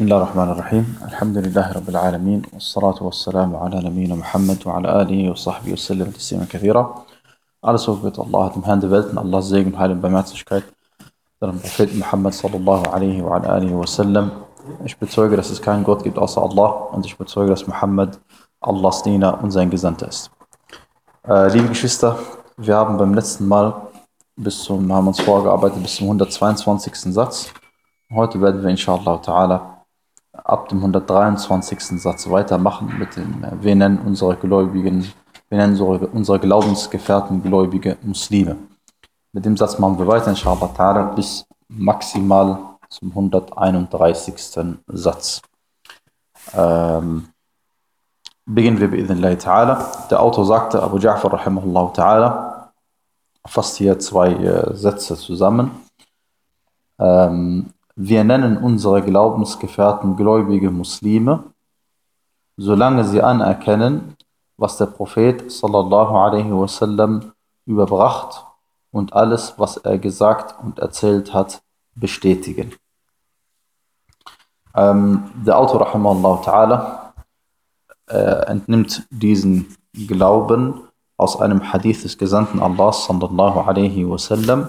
بسم الله الرحمن الرحيم. الحمد لله رب العالمين والصلاة والسلام على نبينا محمد وعلى آله وصحبه وسلم تسليما كثيرا. على سوف الله تم هاند الله زيق حال بمات شكايت. محمد صلى الله عليه وعلى آله وسلم. إيش بتسوق رس كان قوت قد أصع الله وانت إيش بتسوق رس محمد الله سنينا ونزين قزان تأس. آه، ليه بكشفستة في عابن بم letzten مال بسم محمد صلى الله 122 Satz Heute werden wir inshallah ta'ala ab dem 123. Satz weitermachen mit dem, äh, wir nennen unsere Gläubigen, wir nennen unsere, unsere Glaubensgefährten gläubige Muslime. Mit dem Satz machen wir weiter, inshallah ta'ala, bis maximal zum 131. Satz. Ähm, beginnen wir bi'idhnillahi ta'ala. Der Autor sagte, Abu Ja'far rahimahullah ta'ala, fasst hier zwei äh, Sätze zusammen. Ähm, wir nennen unsere Glaubensgefährten gläubige Muslime, solange sie anerkennen, was der Prophet sallallahu alaihi wasallam überbracht und alles, was er gesagt und erzählt hat, bestätigen. Ähm, der Autor ta'ala äh, entnimmt diesen Glauben aus einem Hadith des Gesandten Allah sallallahu alaihi wasallam,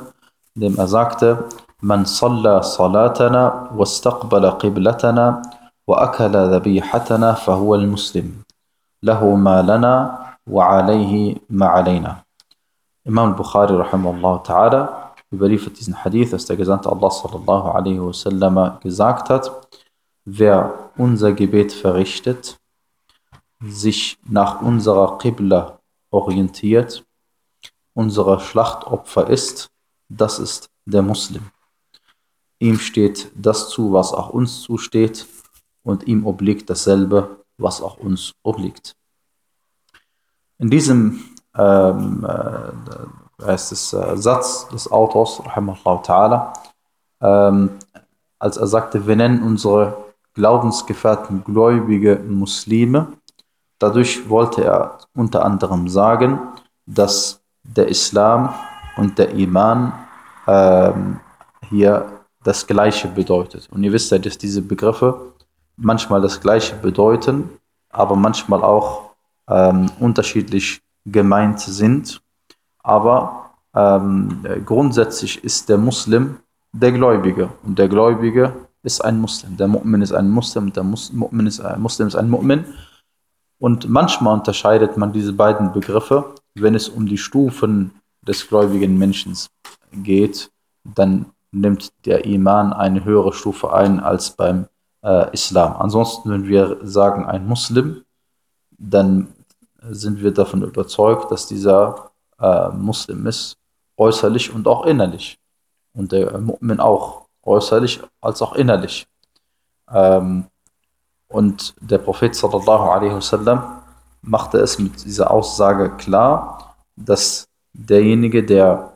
dem er sagte, من صلى صلاتنا واستقبل قبلتنا وأكل ذبيحتنا فهو المسلم له ما لنا وعليه ما علينا Imam al-Bukhari rahimahullah ta'ala überliefert diesen Hadith, dass der Gesandte Allah sallallahu alaihi wasallam gesagt hat, wer unser Gebet verrichtet, sich nach unserer Qibla orientiert, unserer Schlachtopfer ist, das ist der Muslim. Ihm steht das zu, was auch uns zusteht, und ihm obliegt dasselbe, was auch uns obliegt. In diesem ähm, äh, heißt es, äh, Satz des Autors, ta'ala, ähm, als er sagte, wir nennen unsere Glaubensgefährten gläubige Muslime, dadurch wollte er unter anderem sagen, dass der Islam und der Iman ähm, hier das Gleiche bedeutet. Und ihr wisst ja, dass diese Begriffe manchmal das Gleiche bedeuten, aber manchmal auch ähm, unterschiedlich gemeint sind. Aber ähm, grundsätzlich ist der Muslim der Gläubige und der Gläubige ist ein Muslim. Der Mu'min ist ein Muslim, der Mu'min ist ein Muslim ist ein Mu'min. Und manchmal unterscheidet man diese beiden Begriffe, wenn es um die Stufen des gläubigen Menschen geht, dann nimmt der Iman eine höhere Stufe ein als beim äh, Islam. Ansonsten, wenn wir sagen ein Muslim, dann sind wir davon überzeugt, dass dieser äh, Muslim ist, äußerlich und auch innerlich. Und der Mu'min auch, äußerlich als auch innerlich. Ähm, und der Prophet sallallahu alaihi wasallam machte es mit dieser Aussage klar, dass derjenige, der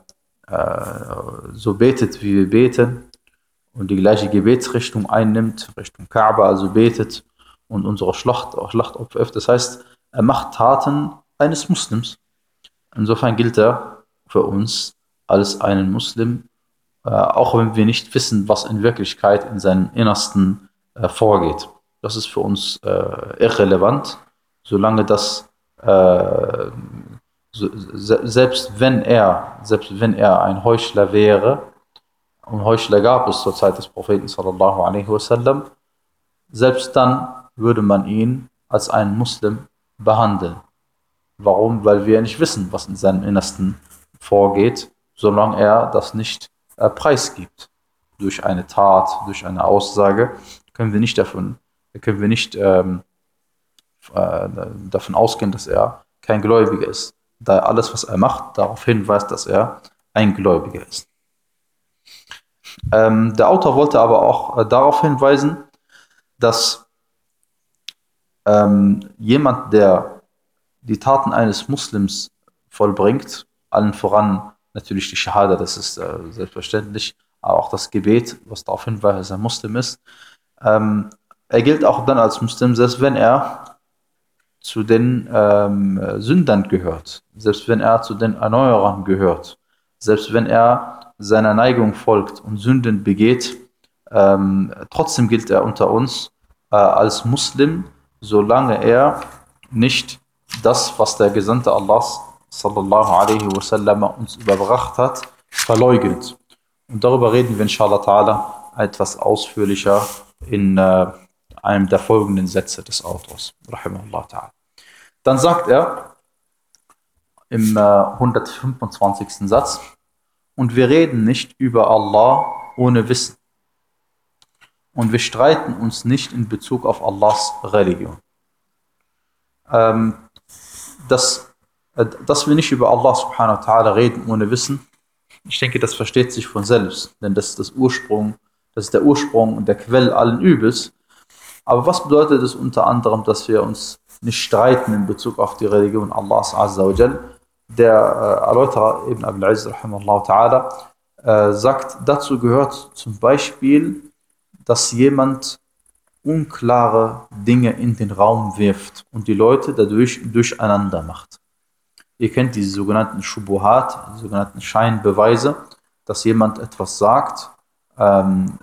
so betet, wie wir beten und die gleiche Gebetsrichtung einnimmt, Richtung Kaaba, also betet und unsere Schlacht, Schlachtopfer öffnet. Das heißt, er macht Taten eines Muslims. Insofern gilt er für uns als einen Muslim, äh, auch wenn wir nicht wissen, was in Wirklichkeit in seinem Innersten äh, vorgeht. Das ist für uns äh, irrelevant, solange das äh, selbst wenn er, selbst wenn er ein Heuchler wäre, und Heuchler gab es zur Zeit des Propheten sallallahu alaihi wasallam, selbst dann würde man ihn als einen Muslim behandeln. Warum? Weil wir nicht wissen, was in seinem Innersten vorgeht, solange er das nicht äh, preisgibt. Durch eine Tat, durch eine Aussage können wir nicht davon, können wir nicht ähm, äh, davon ausgehen, dass er kein Gläubiger ist da alles, was er macht, darauf hinweist, dass er ein Gläubiger ist. Ähm, der Autor wollte aber auch äh, darauf hinweisen, dass ähm, jemand, der die Taten eines Muslims vollbringt, allen voran natürlich die Shahada, das ist äh, selbstverständlich, aber auch das Gebet, was darauf hinweist, dass er Muslim ist, ähm, er gilt auch dann als Muslim, selbst wenn er zu den ähm, Sündern gehört, selbst wenn er zu den Erneuerern gehört, selbst wenn er seiner Neigung folgt und Sünden begeht, ähm, trotzdem gilt er unter uns äh, als Muslim, solange er nicht das, was der Gesandte Allahs sallallahu alaihi wasallam uns überbracht hat, verleugnet. Und darüber reden wir inshallah ta'ala etwas ausführlicher in äh, einem der folgenden Sätze des Autors. ta'ala. Dann sagt er im äh, 125. Satz, und wir reden nicht über Allah ohne Wissen. Und wir streiten uns nicht in Bezug auf Allahs Religion. Ähm, dass, äh, dass wir nicht über Allah subhanahu wa ta'ala reden ohne Wissen, ich denke, das versteht sich von selbst, denn das ist das Ursprung, das ist der Ursprung und der Quell allen Übels. Aber was bedeutet es unter anderem, dass wir uns nicht streiten in Bezug auf die Religion Allahs Azza wa Jal? Der äh, Erläuterer Ibn Abil Aziz ta'ala äh, sagt, dazu gehört zum Beispiel, dass jemand unklare Dinge in den Raum wirft und die Leute dadurch durcheinander macht. Ihr kennt diese sogenannten Shubuhat, die sogenannten Scheinbeweise, dass jemand etwas sagt, ähm,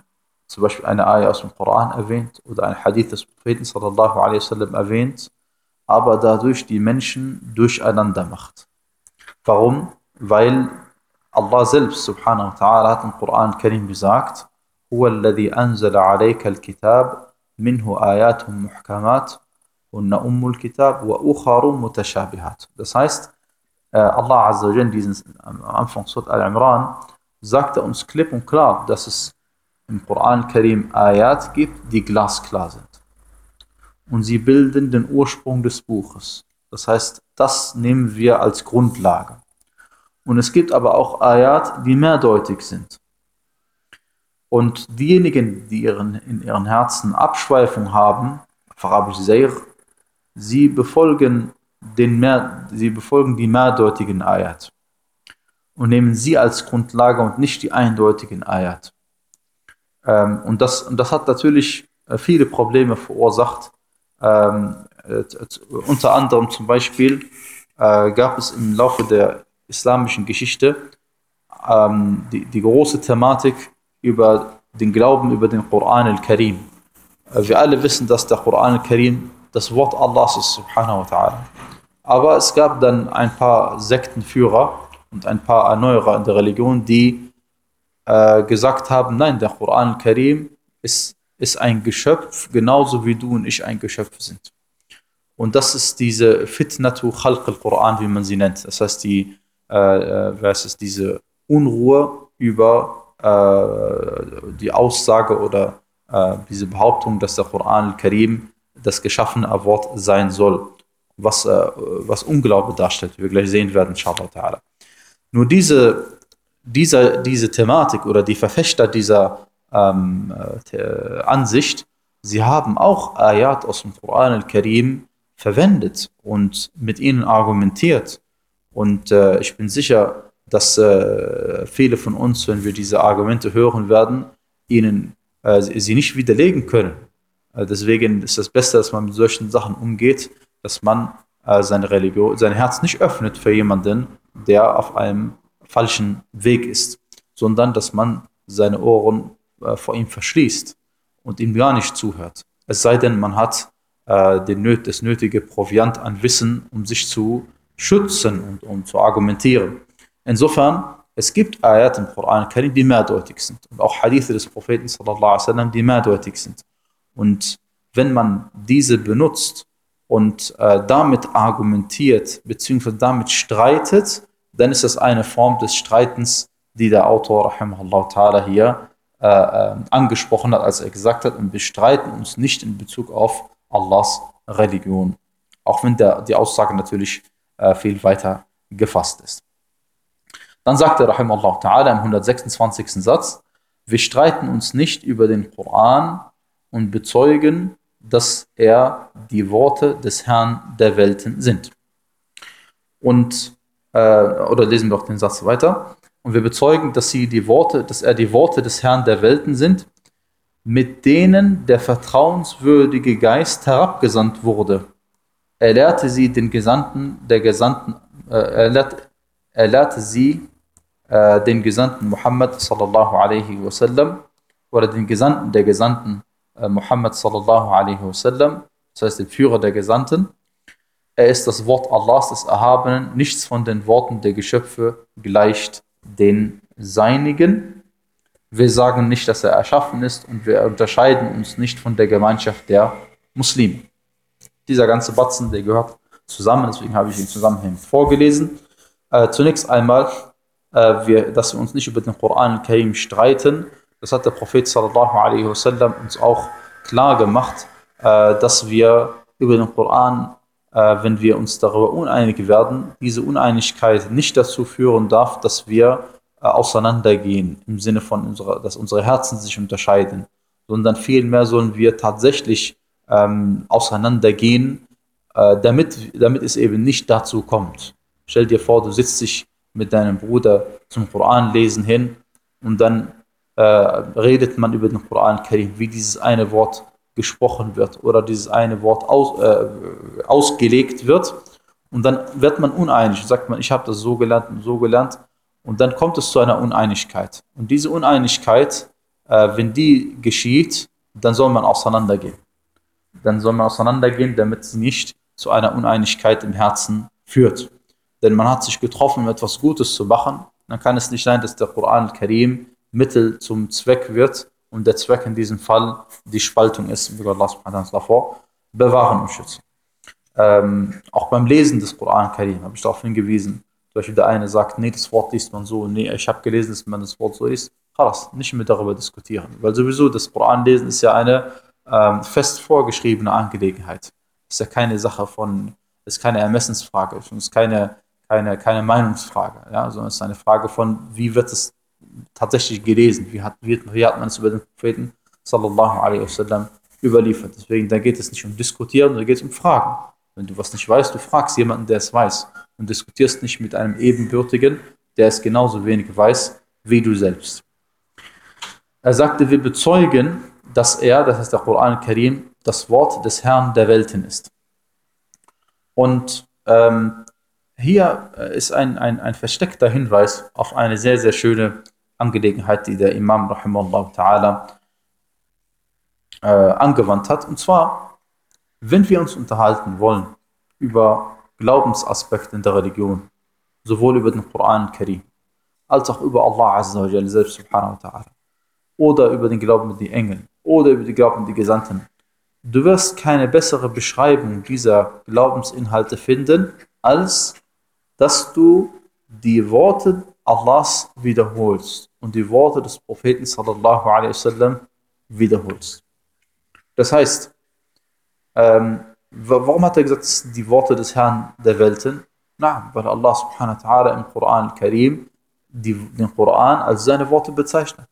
zum Beispiel eine Ayah aus dem Koran erwähnt oder ein Hadith des Propheten sallallahu alaihi wasallam erwähnt, aber dadurch die Menschen durcheinander macht. Warum? Weil Allah selbst subhanahu wa ta'ala hat im Koran Karim gesagt, هو الذي أنزل عليك الكتاب منه آيات محكمات هن أم الكتاب وأخر متشابهات. Das heißt, äh, Allah Azza wa diesen, am Anfang Surat Al-Imran, sagte uns klipp und klar, dass es im Koran Karim Ayat gibt, die glasklar sind. Und sie bilden den Ursprung des Buches. Das heißt, das nehmen wir als Grundlage. Und es gibt aber auch Ayat, die mehrdeutig sind. Und diejenigen, die ihren, in ihren Herzen Abschweifung haben, sie befolgen den mehr, sie befolgen die mehrdeutigen Ayat und nehmen sie als Grundlage und nicht die eindeutigen Ayat. Ähm, und, das, und das hat natürlich äh, viele Probleme verursacht. Ähm, äh, unter anderem zum Beispiel äh, gab es im Laufe der islamischen Geschichte ähm, die, die große Thematik über den Glauben über den Koran al-Karim. Äh, wir alle wissen, dass der Koran al-Karim das Wort Allahs ist, subhanahu wa ta'ala. Aber es gab dann ein paar Sektenführer und ein paar Erneuerer in der Religion, die äh, gesagt haben, nein, der Koran Karim ist, ist ein Geschöpf, genauso wie du und ich ein Geschöpf sind. Und das ist diese Fitnatu Khalq al-Quran, wie man sie nennt. Das heißt, die, äh, äh was ist diese Unruhe über äh, die Aussage oder äh, diese Behauptung, dass der Koran al-Karim das geschaffene Wort sein soll was, äh, was Unglaube darstellt, wie wir gleich sehen werden, inshallah Nur diese, diese, diese Thematik oder die Verfechter dieser ähm, äh, Ansicht, sie haben auch Ayat aus dem Koran al-Karim verwendet und mit ihnen argumentiert. Und äh, ich bin sicher, dass äh, viele von uns, wenn wir diese Argumente hören werden, ihnen äh, sie nicht widerlegen können. Äh, deswegen ist das Beste, dass man mit solchen Sachen umgeht dass man seine Religion, sein Herz nicht öffnet für jemanden, der auf einem falschen Weg ist, sondern dass man seine Ohren äh, vor ihm verschließt und ihm gar nicht zuhört. Es sei denn, man hat äh, das nötige Proviant an Wissen, um sich zu schützen und um zu argumentieren. Insofern, es gibt Ayat im Koran, die mehrdeutig sind und auch Hadithe des Propheten wasallam, die mehrdeutig sind. Und wenn man diese benutzt, und äh, damit argumentiert bzw. damit streitet, dann ist das eine Form des Streitens, die der Autor ta'ala hier äh, äh, angesprochen hat, als er gesagt hat, und wir streiten uns nicht in Bezug auf Allahs Religion. Auch wenn der, die Aussage natürlich äh, viel weiter gefasst ist. Dann sagt er ta'ala im 126. Satz, wir streiten uns nicht über den Koran und bezeugen, dass er die Worte des Herrn der Welten sind. Und, äh, oder lesen wir auch den Satz weiter. Und wir bezeugen, dass sie die Worte, dass er die Worte des Herrn der Welten sind, mit denen der vertrauenswürdige Geist herabgesandt wurde. Er lehrte sie den Gesandten, der Gesandten, äh, er, lehrte, er lehrte sie äh, den Gesandten Muhammad sallallahu alaihi wasallam oder den Gesandten der Gesandten äh, Muhammad sallallahu alaihi wasallam, das heißt den Führer der Gesandten. Er ist das Wort Allahs des Erhabenen, nichts von den Worten der Geschöpfe gleicht den seinigen. Wir sagen nicht, dass er erschaffen ist und wir unterscheiden uns nicht von der Gemeinschaft der Muslime. Dieser ganze Batzen, der gehört zusammen, deswegen habe ich ihn zusammenhängend vorgelesen. Äh, zunächst einmal, äh, wir, dass wir uns nicht über den Koran Karim streiten. Das hat der Prophet sallallahu alaihi wasallam uns auch klar gemacht, äh, dass wir über den Koran, wenn wir uns darüber uneinig werden, diese Uneinigkeit nicht dazu führen darf, dass wir äh, auseinandergehen, im Sinne von, unserer, dass unsere Herzen sich unterscheiden, sondern vielmehr sollen wir tatsächlich ähm, auseinandergehen, äh, damit, damit es eben nicht dazu kommt. Stell dir vor, du sitzt dich mit deinem Bruder zum Koran lesen hin und dann äh, redet man über den Koran Karim, wie dieses eine Wort gesprochen wird oder dieses eine Wort aus, äh, ausgelegt wird. Und dann wird man uneinig, sagt man, ich habe das so gelernt und so gelernt. Und dann kommt es zu einer Uneinigkeit. Und diese Uneinigkeit, äh, wenn die geschieht, dann soll man auseinandergehen. Dann soll man auseinandergehen, damit es nicht zu einer Uneinigkeit im Herzen führt. Denn man hat sich getroffen, um etwas Gutes zu machen. Dann kann es nicht sein, dass der Koran Karim Mittel zum Zweck wird und der Zweck in diesem Fall die Spaltung ist, wie Allah subhanahu davor bewahren und schützen. Ähm, auch beim Lesen des Koran Karim habe ich darauf hingewiesen. Zum Beispiel der eine sagt, nee, das Wort liest man so, nee, ich habe gelesen, dass man das Wort so liest. Khalas, nicht mehr darüber diskutieren. Weil sowieso das Koran lesen ist ja eine ähm, fest vorgeschriebene Angelegenheit. Ist ja keine Sache von, ist keine Ermessensfrage, ist keine, keine, keine Meinungsfrage, ja, sondern es ist eine Frage von, wie wird es tatsächlich gelesen. Wie hat, wie, hat man es über den Propheten sallallahu alaihi wasallam überliefert. Deswegen, da geht es nicht um Diskutieren, da geht es um Fragen. Wenn du was nicht weißt, du fragst jemanden, der es weiß und diskutierst nicht mit einem Ebenbürtigen, der es genauso wenig weiß wie du selbst. Er sagte, wir bezeugen, dass er, das heißt der Koran Karim, das Wort des Herrn der Welten ist. Und ähm, hier ist ein, ein, ein versteckter Hinweis auf eine sehr, sehr schöne Angelegenheit, die der Imam ta'ala äh, angewandt hat. Und zwar, wenn wir uns unterhalten wollen über Glaubensaspekte in der Religion, sowohl über den Koran Karim, als auch über Allah Azza wa Jalla selbst subhanahu wa ta'ala, oder über den Glauben an die Engel, oder über den Glauben an die Gesandten, du wirst keine bessere Beschreibung dieser Glaubensinhalte finden, als dass du die Worte Allahs wiederholst und die Worte des Propheten sallallahu alaihi wasallam wiederholst. Das heißt, ähm, warum hat er gesagt, die Worte des Herrn der Welten? Na, weil Allah subhanahu wa ta'ala im Koran Karim den Koran als seine Worte bezeichnet.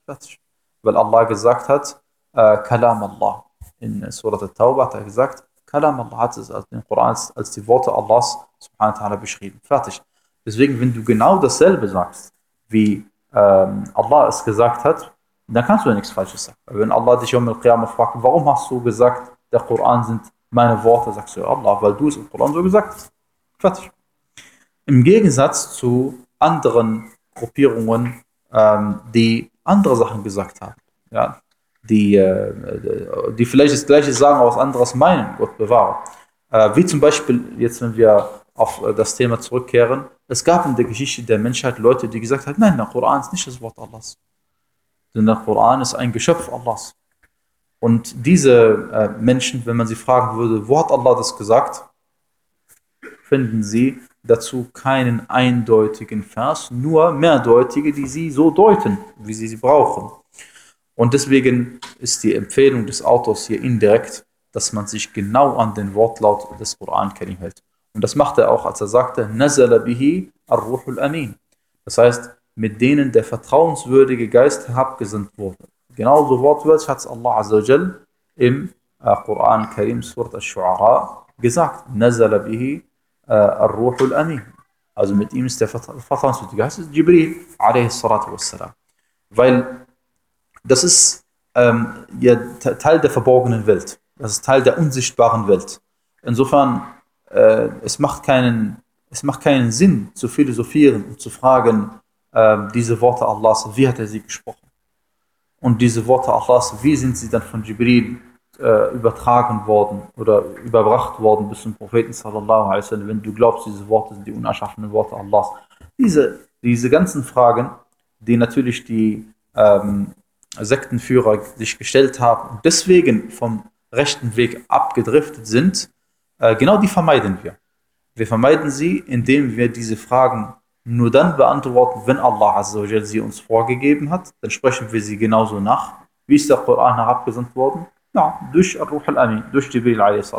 Weil Allah gesagt hat, äh, Kalam Allah. In Surat al-Tawbah hat er gesagt, Kalam Allah hat es als den Koran als die Worte Allahs subhanahu wa ta'ala beschrieben. Fertig. Deswegen, wenn du genau dasselbe sagst, wie ähm, Allah es gesagt hat, dann kannst du ja nichts Falsches sagen. Wenn Allah dich um Al-Qiyamah fragt, warum hast du gesagt, der Koran sind meine Worte, sagst du Allah, weil du es im Koran so gesagt hast. Fertig. Im Gegensatz zu anderen Gruppierungen, ähm, die andere Sachen gesagt haben. Ja? Die, äh, die vielleicht das Gleiche sagen, aber was anderes meinen, Gott bewahre. Äh, wie zum Beispiel, jetzt wenn wir auf äh, das Thema zurückkehren, es gab in der Geschichte der Menschheit Leute, die gesagt haben, nein, der Koran ist nicht das Wort Allahs. Denn der Koran ist ein Geschöpf Allahs. Und diese äh, Menschen, wenn man sie fragen würde, wo hat Allah das gesagt, finden sie dazu keinen eindeutigen Vers, nur mehrdeutige, die sie so deuten, wie sie sie brauchen. Und deswegen ist die Empfehlung des Autors hier indirekt, dass man sich genau an den Wortlaut des Koran Karim hält. Und das macht er auch, als er sagte, Nazala bihi ar-Ruhul Amin. Das heißt, mit denen der vertrauenswürdige Geist herabgesandt wurde. Genauso wortwörtlich hat es Allah Azzawajal im äh, Koran Karim Surat al-Shu'ara gesagt. Nazala bihi äh, ar-Ruhul Amin. Also mit ihm ist der vertrauenswürdige Geist, Jibril, a.s. Weil das ist ähm, ja, Teil der verborgenen Welt. Das ist Teil der unsichtbaren Welt. Insofern äh, es, macht keinen, es macht keinen Sinn zu philosophieren und zu fragen, äh, diese Worte Allahs, wie hat er sie gesprochen? Und diese Worte Allahs, wie sind sie dann von Jibril äh, übertragen worden oder überbracht worden bis zum Propheten sallallahu alaihi wasallam, wenn du glaubst, diese Worte sind die unerschaffenen Worte Allahs. Diese, diese ganzen Fragen, die natürlich die ähm, Sektenführer sich gestellt haben und deswegen vom rechten Weg abgedriftet sind, genau die vermeiden wir. Wir vermeiden sie, indem wir diese Fragen nur dann beantworten, wenn Allah sie uns vorgegeben hat. Dann sprechen wir sie genauso nach. Wie ist der Koran herabgesandt worden? Ja, durch Ar-Ruh al-Amin, durch Jibril a.s.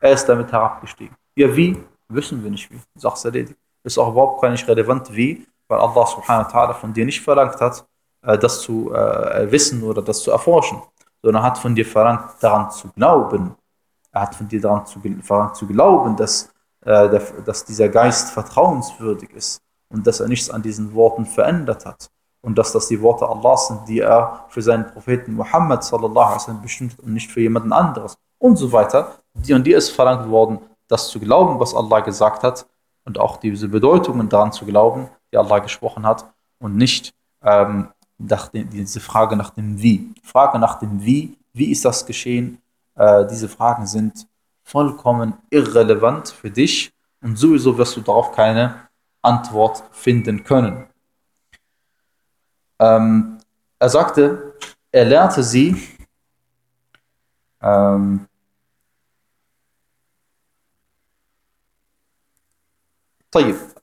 Er ist damit herabgestiegen. Ja, wie? Wissen wir nicht wie. Sag's erledigt. Ist auch überhaupt gar nicht relevant wie, weil Allah subhanahu wa ta'ala von dir nicht verlangt hat, äh, das zu äh, wissen oder das zu erforschen, sondern hat von dir verlangt, daran zu glauben. Er hat von dir daran zu, verlangt zu glauben, dass, äh, der, dass dieser Geist vertrauenswürdig ist und dass er nichts an diesen Worten verändert hat und dass das die Worte Allahs sind, die er für seinen Propheten Muhammad sallallahu alaihi wasallam bestimmt und nicht für jemanden anderes und so weiter. Die und dir ist verlangt worden, das zu glauben, was Allah gesagt hat und auch diese Bedeutungen daran zu glauben, die Allah gesprochen hat und nicht ähm, nach dem, diese Frage nach dem Wie. Frage nach dem Wie, wie ist das geschehen? Äh, diese Fragen sind vollkommen irrelevant für dich und sowieso wirst du darauf keine Antwort finden können. Ähm, er sagte, er lehrte sie, ähm,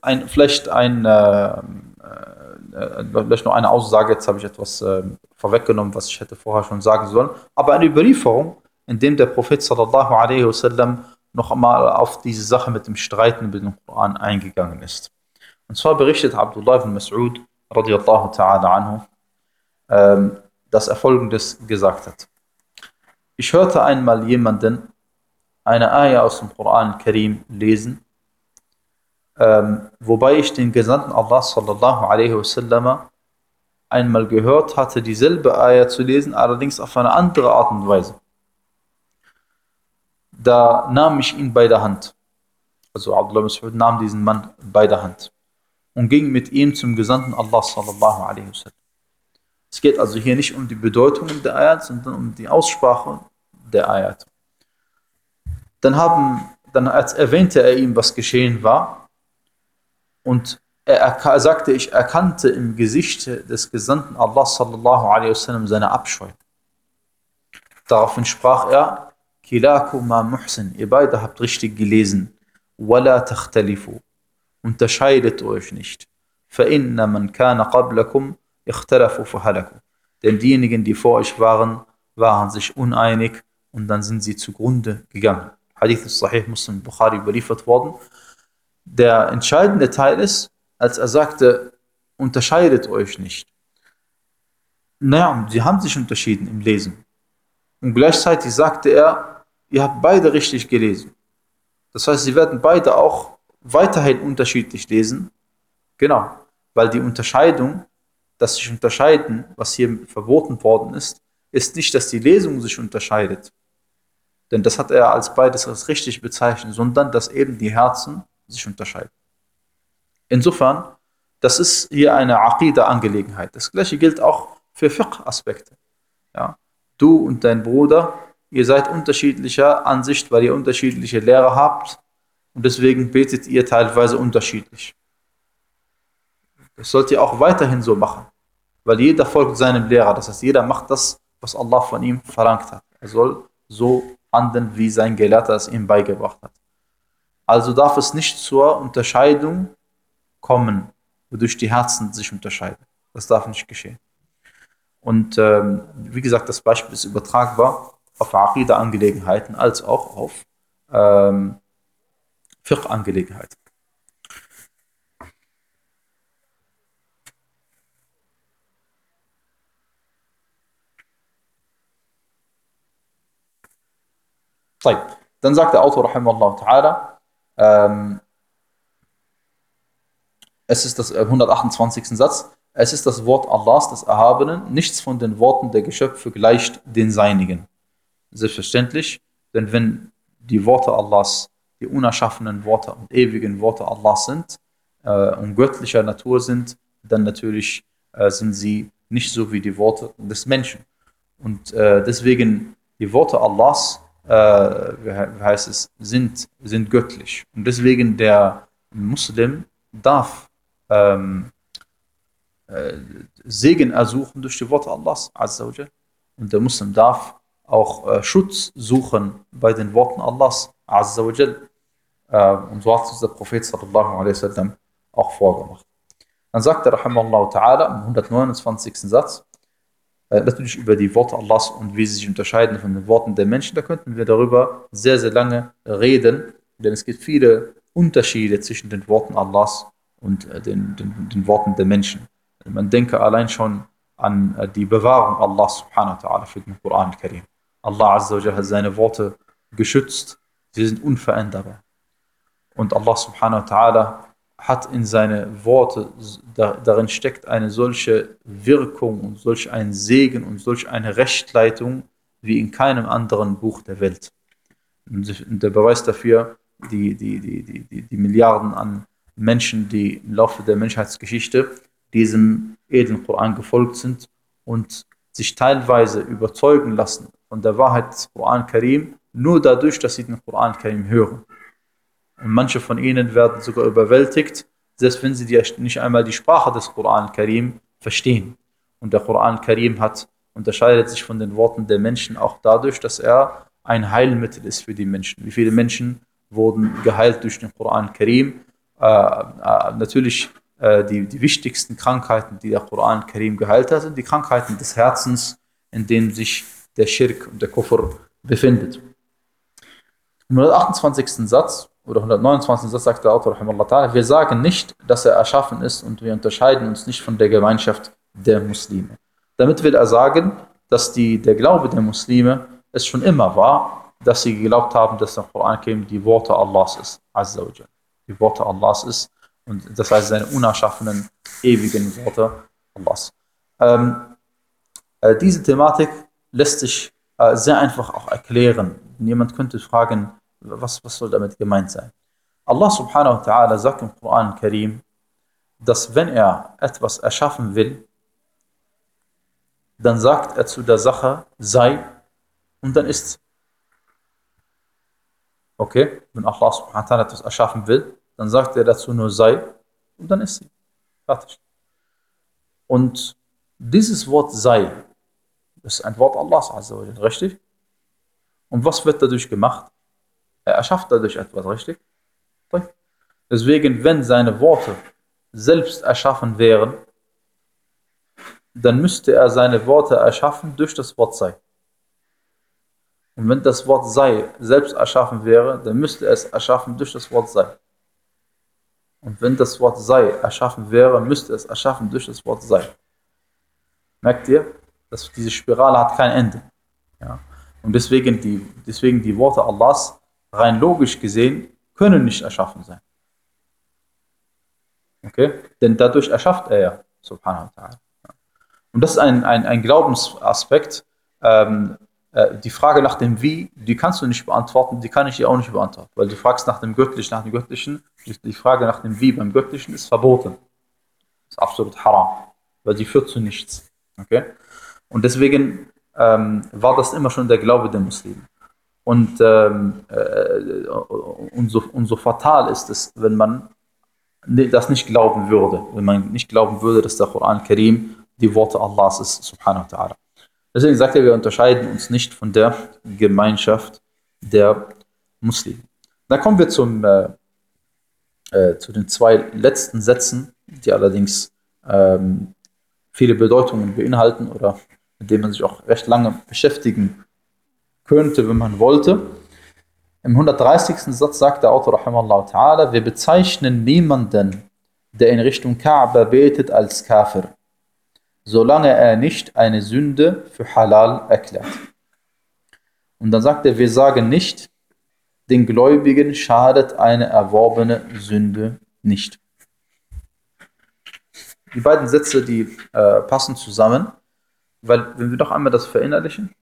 ein, vielleicht ein, äh, äh, vielleicht noch eine Aussage, jetzt habe ich etwas äh, vorweggenommen, was ich hätte vorher schon sagen sollen, aber eine Überlieferung, in dem der Prophet sallallahu alaihi wasallam noch einmal auf diese Sache mit dem Streiten mit dem Koran eingegangen ist. Und zwar berichtet Abdullah ibn Mas'ud radiallahu ta'ala anhu, ähm, dass er folgendes gesagt hat. Ich hörte einmal jemanden eine Ayah aus dem Koran Karim lesen, ähm, wobei ich den Gesandten Allah sallallahu alaihi wasallam einmal gehört hatte, dieselbe Ayah zu lesen, allerdings auf eine andere Art und Weise. Da nahm ich ihn bei der Hand. Also Abdullah Mas'ud nahm diesen Mann bei der Hand und ging mit ihm zum Gesandten Allah sallallahu alaihi wasallam. Es geht also hier nicht um die Bedeutung der Ayat, sondern um die Aussprache der Ayat. Dann, haben, dann erwähnte er ihm, was geschehen war. Und er sagte, ich erkannte im Gesicht des Gesandten Allah sallallahu alaihi wasallam seine Abscheu. Daraufhin sprach er, Kilakuma muhsin, ihr beide habt richtig gelesen. Wala takhtalifu. Unterscheidet euch nicht. فَإِنَّ مَنْ كَانَ قَبْلَكُمْ اختلفوا فهلكوا. Denn diejenigen, die vor euch waren, waren sich uneinig und dann sind sie zugrunde gegangen. Hadith ist Sahih Muslim Bukhari überliefert worden. Der entscheidende Teil ist, als er sagte, unterscheidet euch nicht. Naja, sie haben sich unterschieden im Lesen. Und gleichzeitig sagte er, ihr habt beide richtig gelesen. Das heißt, sie werden beide auch weiterhin unterschiedlich lesen. Genau, weil die Unterscheidung das sich unterscheiden, was hier verboten worden ist, ist nicht, dass die Lesung sich unterscheidet. Denn das hat er als beides als richtig bezeichnet, sondern dass eben die Herzen sich unterscheiden. Insofern, das ist hier eine Aqidah-Angelegenheit. Das gleiche gilt auch für Fiqh-Aspekte. Ja? Du und dein Bruder, ihr seid unterschiedlicher Ansicht, weil ihr unterschiedliche Lehrer habt und deswegen betet ihr teilweise unterschiedlich. Das sollt ihr auch weiterhin so machen. Weil jeder folgt seinem Lehrer. Das heißt, jeder macht das, was Allah von ihm verlangt hat. Er soll so handeln, wie sein Gelehrter es ihm beigebracht hat. Also darf es nicht zur Unterscheidung kommen, wodurch die Herzen sich unterscheiden. Das darf nicht geschehen. Und ähm, wie gesagt, das Beispiel ist übertragbar auf Aqidah-Angelegenheiten als auch auf ähm, Fiqh-Angelegenheiten. Dann sagt der Autor, ta'ala, ähm, es ist das 128. Äh, Satz, es ist das Wort Allahs, des Erhabenen, nichts von den Worten der Geschöpfe gleicht den seinigen. Selbstverständlich, denn wenn die Worte Allahs, die unerschaffenen Worte und ewigen Worte Allahs sind äh, und göttlicher Natur sind, dann natürlich äh, sind sie nicht so wie die Worte des Menschen. Und äh, deswegen die Worte Allahs, äh, wie heißt es, sind, sind göttlich. Und deswegen der Muslim darf ähm, äh, Segen ersuchen durch die Worte Allahs. Und der Muslim darf auch äh, Schutz suchen bei den Worten Allahs. Äh, und so hat es der Prophet sallallahu alaihi wasallam auch vorgemacht. Dann sagt er, Rahimallahu ta'ala, im 129. Satz, äh, natürlich über die Worte Allahs und wie sie sich unterscheiden von den Worten der Menschen, da könnten wir darüber sehr, sehr lange reden, denn es gibt viele Unterschiede zwischen den Worten Allahs und äh, den, den, den Worten der Menschen. Man denke allein schon an äh, die Bewahrung Allahs subhanahu wa ta'ala für den Koran Karim. Allah Azza wa hat seine Worte geschützt, sie sind unveränderbar. Und Allah subhanahu wa ta'ala hat in seine Worte, darin steckt eine solche Wirkung und solch ein Segen und solch eine Rechtleitung wie in keinem anderen Buch der Welt. Und der Beweis dafür, die, die, die, die, die Milliarden an Menschen, die im Laufe der Menschheitsgeschichte diesem edlen Koran gefolgt sind und sich teilweise überzeugen lassen von der Wahrheit des Koran Karim, nur dadurch, dass sie den Koran Karim hören. Und manche von ihnen werden sogar überwältigt, selbst wenn sie die, nicht einmal die Sprache des Koran Karim verstehen. Und der Koran Karim hat, unterscheidet sich von den Worten der Menschen auch dadurch, dass er ein Heilmittel ist für die Menschen. Wie viele Menschen wurden geheilt durch den Koran Karim? Äh, äh, natürlich äh, die, die wichtigsten Krankheiten, die der Koran Karim geheilt hat, sind die Krankheiten des Herzens, in denen sich der Schirk und der Kufr befindet. Im 128. Satz oder 129. Satz sagt der Autor, wir sagen nicht, dass er erschaffen ist und wir unterscheiden uns nicht von der Gemeinschaft der Muslime. Damit will er sagen, dass die, der Glaube der Muslime es schon immer war, dass sie geglaubt haben, dass der Koran die Worte Allahs ist, Die Worte Allahs ist und das heißt seine unerschaffenen, ewigen Worte Allahs. Ähm, äh, diese Thematik lässt sich äh, sehr einfach auch erklären. Jemand könnte fragen, was, was soll damit gemeint sein? Allah subhanahu wa ta'ala sagt im Koran Karim, dass wenn er etwas erschaffen will, dann sagt er zu der Sache, sei, und dann ist. Okay? Wenn Allah subhanahu wa ta'ala etwas erschaffen will, dann sagt er dazu nur sei, und dann ist sie. Fertig. Und dieses Wort sei, ist ein Wort Allahs, also, richtig? Und was wird dadurch gemacht? Er erschafft dadurch etwas, richtig? Deswegen, wenn seine Worte selbst erschaffen wären, dann müsste er seine Worte erschaffen durch das Wort sei. Und wenn das Wort sei selbst erschaffen wäre, dann müsste es erschaffen durch das Wort sei. Und wenn das Wort sei erschaffen wäre, müsste es erschaffen durch das Wort sei. Merkt ihr? Dass diese Spirale hat kein Ende. Ja? Und deswegen die, deswegen die Worte Allahs rein logisch gesehen, können nicht erschaffen sein. Okay? Denn dadurch erschafft er ja, subhanahu wa ta'ala. Und das ist ein, ein, ein Glaubensaspekt. Ähm, äh, die Frage nach dem Wie, die kannst du nicht beantworten, die kann ich dir auch nicht beantworten. Weil du fragst nach dem Göttlichen, nach dem Göttlichen. Die Frage nach dem Wie beim Göttlichen ist verboten. Das ist absolut haram. Weil sie führt zu nichts. Okay? Und deswegen ähm, war das immer schon der Glaube der Muslime. Und, ähm, äh, und, so, und so fatal ist es, wenn man das nicht glauben würde, wenn man nicht glauben würde, dass der Koran Karim die Worte Allahs ist, subhanahu wa ta'ala. Deswegen sagt er, wir unterscheiden uns nicht von der Gemeinschaft der Muslime. Dann kommen wir zum, äh, äh, zu den zwei letzten Sätzen, die allerdings ähm, viele Bedeutungen beinhalten oder mit denen man sich auch recht lange beschäftigen könnte, wenn man wollte. Im 130. Satz sagt der Autor, ta'ala, wir bezeichnen niemanden, der in Richtung Kaaba betet, als Kafir, solange er nicht eine Sünde für Halal erklärt. Und dann sagt er, wir sagen nicht, den Gläubigen schadet eine erworbene Sünde nicht. Die beiden Sätze, die äh, passen zusammen, weil wenn wir doch einmal das verinnerlichen,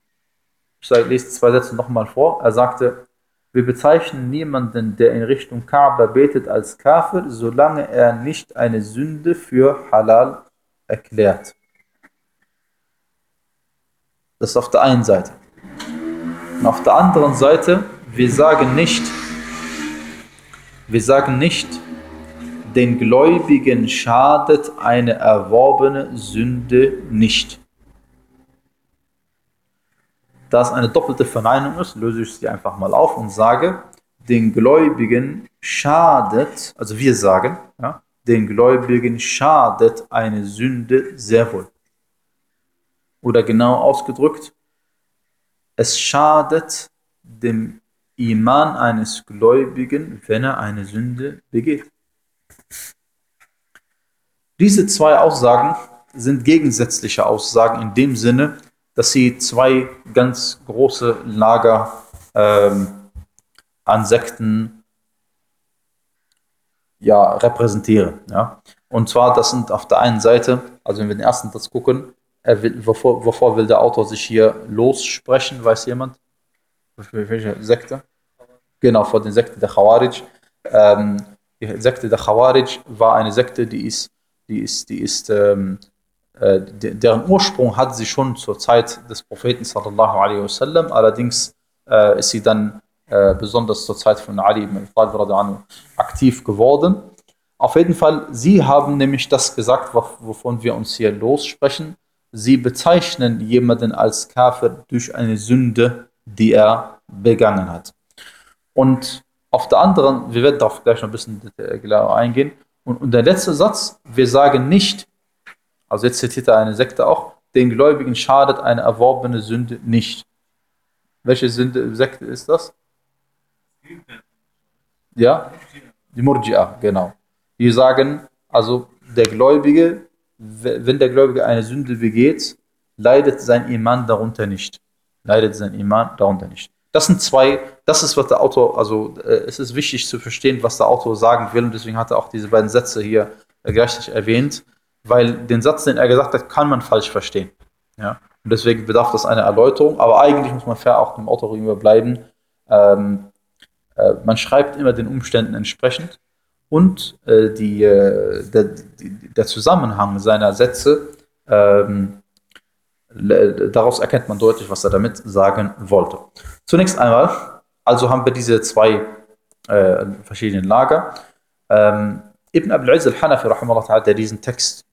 ich lese zwei Sätze nochmal vor. Er sagte, wir bezeichnen niemanden, der in Richtung Kaaba betet, als Kafir, solange er nicht eine Sünde für Halal erklärt. Das ist auf der einen Seite. Und auf der anderen Seite, wir sagen nicht, wir sagen nicht, den Gläubigen schadet eine erworbene Sünde nicht. Da es eine doppelte Verneinung ist, löse ich sie einfach mal auf und sage, den Gläubigen schadet, also wir sagen, ja, den Gläubigen schadet eine Sünde sehr wohl. Oder genau ausgedrückt, es schadet dem Iman eines Gläubigen, wenn er eine Sünde begeht. Diese zwei Aussagen sind gegensätzliche Aussagen in dem Sinne, dass sie zwei ganz große Lager ähm, an Sekten ja, repräsentieren. Ja. Und zwar, das sind auf der einen Seite, also wenn wir den ersten Satz gucken, will, wovor, wovor will der Autor sich hier lossprechen, weiß jemand? Welche Sekte? Genau, vor den Sekte der Khawarij. Ähm, die Sekte der Khawarij war eine Sekte, die ist, die ist, die ist, ähm, äh, deren Ursprung hat sie schon zur Zeit des Propheten sallallahu alaihi wasallam, allerdings äh, ist sie dann äh, besonders zur Zeit von Ali ibn Talib aktiv geworden. Auf jeden Fall, sie haben nämlich das gesagt, wovon wir uns hier lossprechen. Sie bezeichnen jemanden als Kafir durch eine Sünde, die er begangen hat. Und auf der anderen, wir werden darauf gleich noch ein bisschen eingehen. Und, und der letzte Satz, wir sagen nicht, also jetzt zitiert er eine Sekte auch, den Gläubigen schadet eine erworbene Sünde nicht. Welche Sünde, Sekte ist das? Ja? Die Murji'a, genau. Die sagen, also der Gläubige, wenn der Gläubige eine Sünde begeht, leidet sein Iman darunter nicht. Leidet sein Iman darunter nicht. Das sind zwei, das ist, was der Autor, also äh, es ist wichtig zu verstehen, was der Autor sagen will und deswegen hat er auch diese beiden Sätze hier äh, gleichzeitig erwähnt, weil den Satz, den er gesagt hat, kann man falsch verstehen. Ja? Und deswegen bedarf das einer Erläuterung, aber eigentlich muss man fair auch dem Autor gegenüber bleiben. Ähm, äh, man schreibt immer den Umständen entsprechend und äh, die, äh, der, die, der, Zusammenhang seiner Sätze ähm, daraus erkennt man deutlich, was er damit sagen wollte. Zunächst einmal, also haben wir diese zwei äh, verschiedenen Lager. Ähm, Ibn Abdul Aziz al-Hanafi, der diesen Text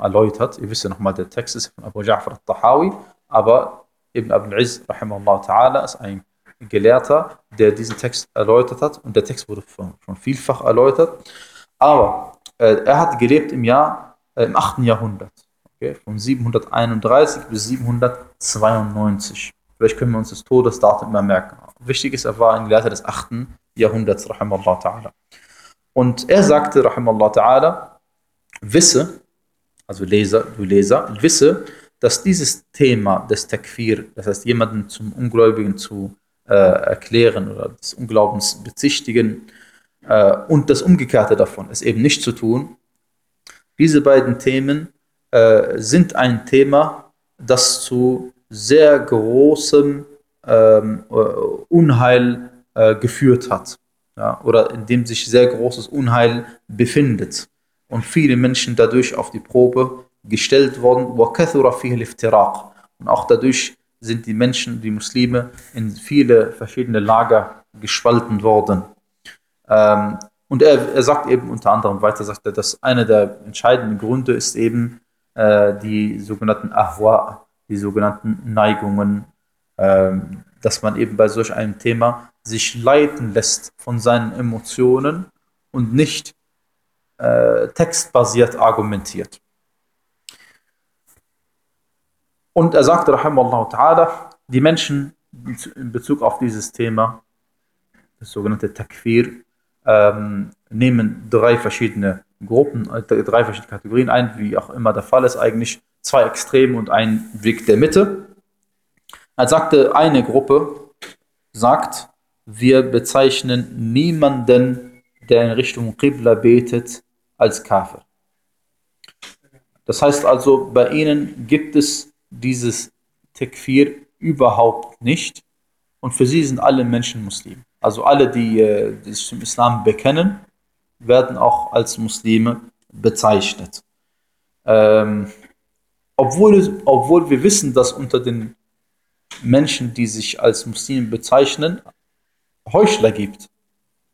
erläutert, ihr wisst ja nochmal, der Text ist von Abu Ja'far al-Tahawi, aber Ibn Abdul Aziz ta'ala ist ein Gelehrter, der diesen Text erläutert hat und der Text wurde schon vielfach erläutert. Aber äh, er hat gelebt im Jahr, äh, im 8. Jahrhundert. Okay, von 731 bis 792. Vielleicht können wir uns das Todesdatum immer merken. Wichtig ist, er war ein Gelehrter des 8. Jahrhunderts, rahimallah ta'ala. Und er sagte, rahimallah ta'ala, wisse, also Leser, du Leser, wisse, dass dieses Thema des Takfir, das heißt jemanden zum Ungläubigen zu äh, erklären oder des Unglaubens bezichtigen äh, und das Umgekehrte davon, es eben nicht zu tun, diese beiden Themen äh, sind ein Thema, das zu sehr großem ähm, äh, Unheil äh, geführt hat. Ja, oder in dem sich sehr großes Unheil befindet und viele Menschen dadurch auf die Probe gestellt worden. Und auch dadurch sind die Menschen, die Muslime, in viele verschiedene Lager gespalten worden. Ähm, und er, er, sagt eben unter anderem weiter, sagt er, dass einer der entscheidenden Gründe ist eben, äh, die sogenannten Ahwa, die sogenannten Neigungen, äh, dass man eben bei solch einem Thema sich leiten lässt von seinen Emotionen und nicht äh, textbasiert argumentiert. Und er sagte, die Menschen in Bezug auf dieses Thema, das sogenannte Takfir, ähm, nehmen drei verschiedene Gruppen, äh, drei verschiedene Kategorien ein, wie auch immer der Fall ist, eigentlich zwei Extreme und ein Weg der Mitte. Er sagte, eine Gruppe sagt, wir bezeichnen niemanden, der in Richtung Qibla betet, als Kafir. Das heißt also, bei ihnen gibt es dieses Tekfir überhaupt nicht und für sie sind alle Menschen Muslime. Also alle, die, äh, die sich zum Islam bekennen, werden auch als Muslime bezeichnet. Ähm, obwohl, obwohl wir wissen, dass unter den Menschen, die sich als Muslime bezeichnen, Heuchler gibt.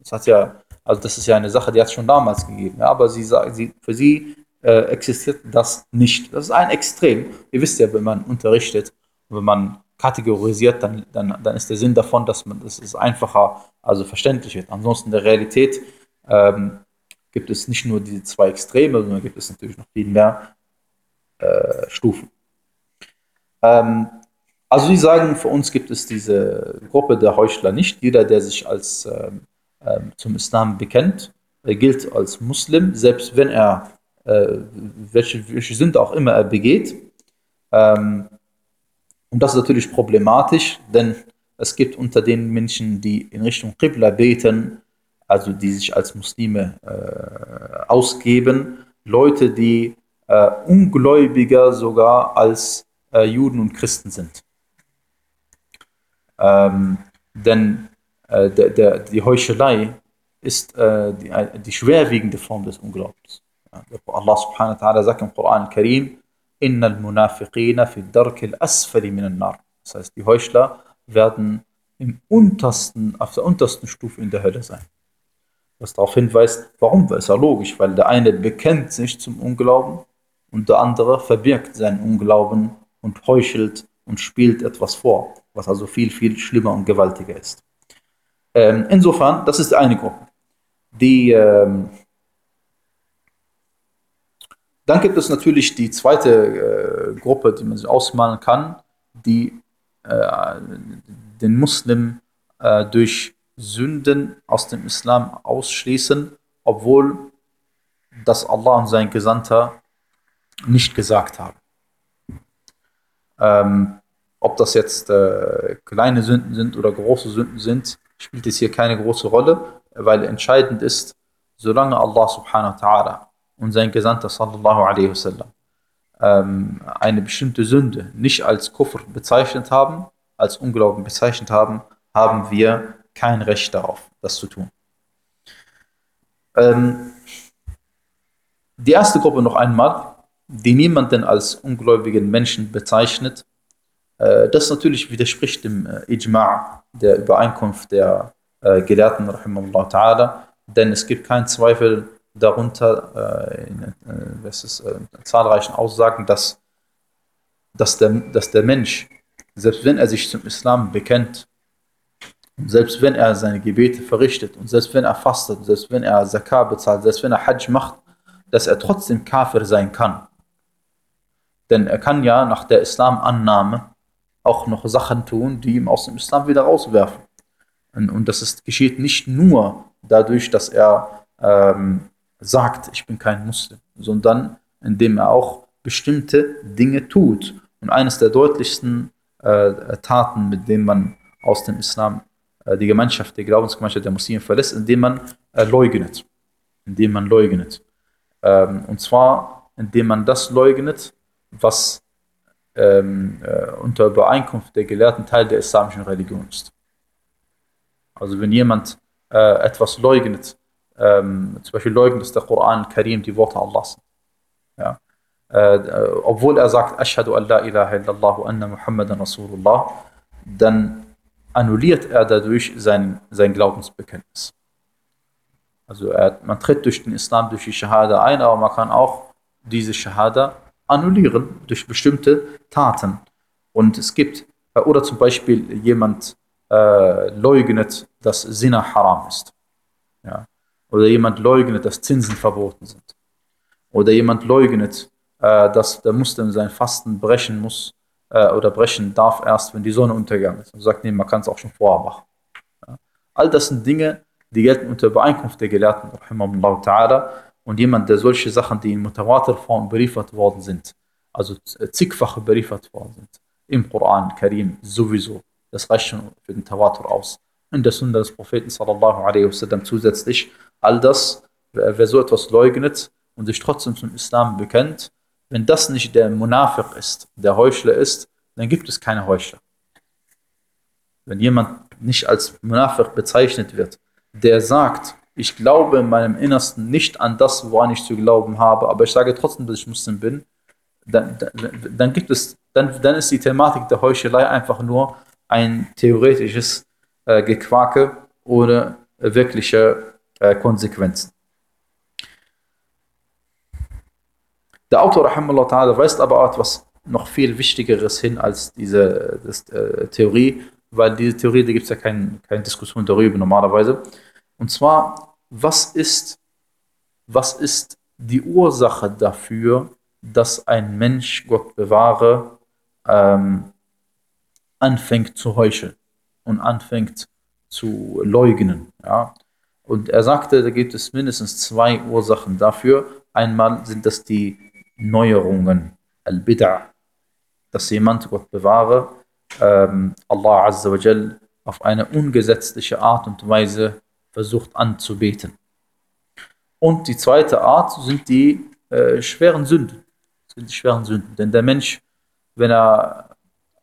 Das hat ja, also das ist ja eine Sache, die hat es schon damals gegeben. Ja, aber sie sie, für sie äh, existiert das nicht. Das ist ein Extrem. Ihr wisst ja, wenn man unterrichtet, wenn man kategorisiert, dann, dann, dann ist der Sinn davon, dass man das ist einfacher, also verständlich wird. Ansonsten in der Realität ähm, gibt es nicht nur diese zwei Extreme, sondern gibt es natürlich noch viel mehr äh, Stufen. Ähm, also Sie sagen, für uns gibt es diese Gruppe der Heuchler nicht. Jeder, der sich als ähm, zum Islam bekennt, äh, gilt als Muslim, selbst wenn er äh, welche, welche Sünde auch immer er begeht. Ähm, und das ist natürlich problematisch, denn es gibt unter den Menschen, die in Richtung Qibla beten, also die sich als Muslime äh, ausgeben, Leute, die äh, ungläubiger sogar als äh, Juden und Christen sind. Ähm, denn der, der, die Heuchelei ist äh, die, die, schwerwiegende Form des Unglaubens. Allah subhanahu wa ta'ala sagt im Koran Karim, Inna al-Munafiqina fi dark al-asfali min nar Das heißt, die Heuchler werden im untersten, auf der untersten Stufe in der Hölle sein. Was darauf hinweist, warum? Weil es ja logisch, weil der eine bekennt sich zum Unglauben und der andere verbirgt seinen Unglauben und heuchelt und spielt etwas vor, was also viel, viel schlimmer und gewaltiger ist. Ähm, insofern, das ist eine Gruppe. Die, ähm, dann gibt es natürlich die zweite äh, Gruppe, die man sich ausmalen kann, die äh, den Muslim äh, durch Sünden aus dem Islam ausschließen, obwohl das Allah und sein Gesandter nicht gesagt haben. Ähm, ob das jetzt äh, kleine Sünden sind oder große Sünden sind, spielt es hier keine große Rolle, weil entscheidend ist, solange Allah subhanahu wa ta'ala und sein Gesandter sallallahu alaihi wasallam ähm, eine bestimmte Sünde nicht als Kufr bezeichnet haben, als Unglauben bezeichnet haben, haben wir kein Recht darauf, das zu tun. Ähm, die erste Gruppe noch einmal, die niemanden als ungläubigen Menschen bezeichnet, das natürlich widerspricht dem äh, Ijma' der Übereinkunft der äh, Gelehrten, denn es gibt keinen Zweifel darunter äh, in, äh, ist, äh, zahlreichen Aussagen, dass, dass, der, dass der Mensch, selbst wenn er sich zum Islam bekennt, selbst wenn er seine Gebete verrichtet und selbst wenn er fastet, selbst wenn er Zakah bezahlt, selbst wenn er Hajj macht, dass er trotzdem Kafir sein kann. Denn er kann ja nach der Islamannahme auch noch Sachen tun, die ihm aus dem Islam wieder rauswerfen. Und, und das ist, geschieht nicht nur dadurch, dass er ähm, sagt, ich bin kein Muslim, sondern indem er auch bestimmte Dinge tut. Und eines der deutlichsten äh, Taten, mit denen man aus dem Islam äh, die Gemeinschaft, die Glaubensgemeinschaft der Muslime verlässt, indem man äh, leugnet. Indem man leugnet. Ähm, und zwar, indem man das leugnet, was ähm, äh, unter Übereinkunft der Gelehrten Teil der islamischen Religion ist. Also wenn jemand äh, etwas leugnet, ähm, zum Beispiel leugnet, dass der Koran Karim die Worte Allahs sind. Ja. Äh, äh, obwohl er sagt, Ashhadu an la ilaha illallah wa anna Muhammadan Rasulullah, dann annulliert er dadurch sein, sein Glaubensbekenntnis. Also er, man tritt durch den Islam, durch die Shahada ein, aber man kann auch diese Shahada annullieren durch bestimmte Taten. Und es gibt, äh, oder zum Beispiel jemand äh, leugnet, dass Sinna haram ist. Ja. Oder jemand leugnet, dass Zinsen verboten sind. Oder jemand leugnet, äh, dass der Muslim sein Fasten brechen muss äh, oder brechen darf erst, wenn die Sonne untergegangen ist. Und sagt, nee, man kann es auch schon vorher machen. Ja. All das sind Dinge, die gelten unter Übereinkunft der Gelehrten, und jemand, der solche Sachen, die in Mutawatir-Form beliefert worden sind, also zigfache beliefert worden sind, im Koran, Karim, sowieso, das reicht schon für den Tawatur aus. In der Sunna des Propheten sallallahu alaihi wasallam zusätzlich, all das, wer, wer so etwas leugnet und sich trotzdem zum Islam bekennt, wenn das nicht der Munafiq ist, der Heuchler ist, dann gibt es keine Heuchler. Wenn jemand nicht als Munafiq bezeichnet wird, der sagt, ich glaube in meinem Innersten nicht an das, woran ich zu glauben habe, aber ich sage trotzdem, dass ich Muslim bin, dann, dann, dann gibt es, dann, dann ist die Thematik der Heuchelei einfach nur ein theoretisches äh, Gequake ohne wirkliche äh, Konsequenzen. Der Autor Ta'ala weist aber auch etwas noch viel Wichtigeres hin als diese das, äh, Theorie, weil diese Theorie, da gibt es ja kein, keine Diskussion darüber normalerweise. Und zwar, was ist, was ist die Ursache dafür, dass ein Mensch, Gott bewahre, ähm, anfängt zu heucheln und anfängt zu leugnen. Ja? Und er sagte, da gibt es mindestens zwei Ursachen dafür. Einmal sind das die Neuerungen, Al-Bid'ah, dass jemand, Gott bewahre, ähm, Allah Azza wa Jal auf eine ungesetzliche Art und Weise versucht anzubeten. Und die zweite Art sind die äh, schweren Sünden. Sind die schweren Sünden. Denn der Mensch, wenn er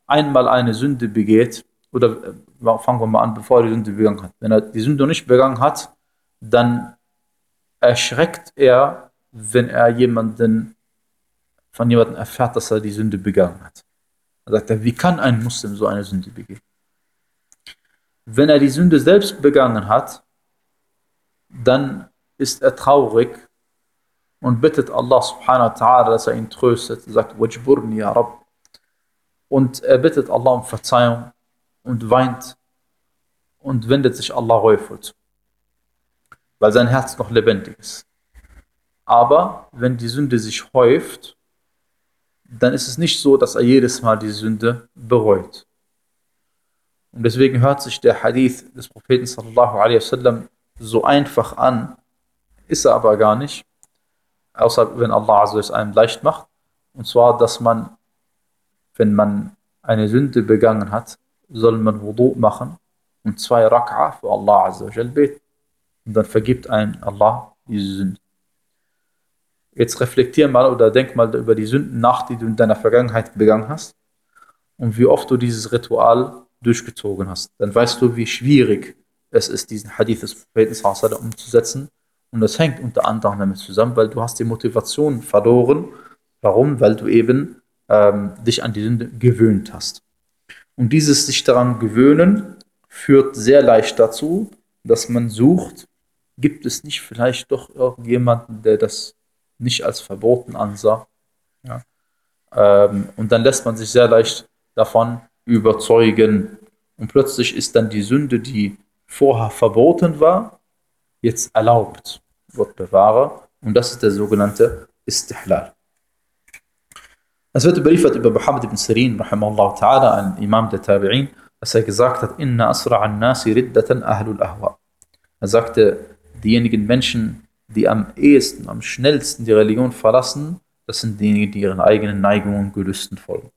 einmal eine Sünde begeht, oder äh, fangen wir mal an, bevor er die Sünde begangen hat. Wenn er die Sünde nicht begangen hat, dann erschreckt er, wenn er jemanden von jemandem erfährt, dass er die Sünde begangen hat. Dann sagt er, wie kann ein Muslim so eine Sünde begehen? Wenn er die Sünde selbst begangen hat, dann ist er traurig und bittet Allah subhanahu wa ta'ala, dass er ihn tröstet. Er sagt, Wajburni ya Rabb. Und er bittet Allah um Verzeihung und weint und wendet sich Allah reufvoll zu. Weil sein Herz noch lebendig ist. Aber wenn die Sünde sich häuft, dann ist es nicht so, dass er jedes Mal die Sünde bereut. Und deswegen hört sich der Hadith des Propheten sallallahu alaihi wasallam so einfach an, ist er aber gar nicht, außer wenn Allah also es einem leicht macht. Und zwar, dass man, wenn man eine Sünde begangen hat, soll man Wudu machen und zwei Rak'a für Allah Azza beten. Und dann vergibt einem Allah diese Sünde. Jetzt reflektier mal oder denk mal über die Sünden nach, die du in deiner Vergangenheit begangen hast und wie oft du dieses Ritual durchgezogen hast. Dann weißt du, wie schwierig es ist, diesen Hadith des Propheten umzusetzen. Und das hängt unter anderem damit zusammen, weil du hast die Motivation verloren. Warum? Weil du eben ähm, dich an die Sünde gewöhnt hast. Und dieses sich daran gewöhnen führt sehr leicht dazu, dass man sucht, gibt es nicht vielleicht doch irgendjemanden, der das nicht als verboten ansah. Ja. Ähm, und dann lässt man sich sehr leicht davon überzeugen. Und plötzlich ist dann die Sünde, die vorher verboten war, jetzt erlaubt. Gott bewahre. Und das ist der sogenannte Istihlal. Es wird überliefert über Muhammad ibn Sirin, ta'ala, ein Imam der Tabi'in, dass er gesagt hat, Inna asra'an nasi riddatan ahlul ahwa. Er sagte, diejenigen Menschen, die am ehesten, am schnellsten die Religion verlassen, das sind diejenigen, die ihren eigenen Neigungen und Gelüsten folgen.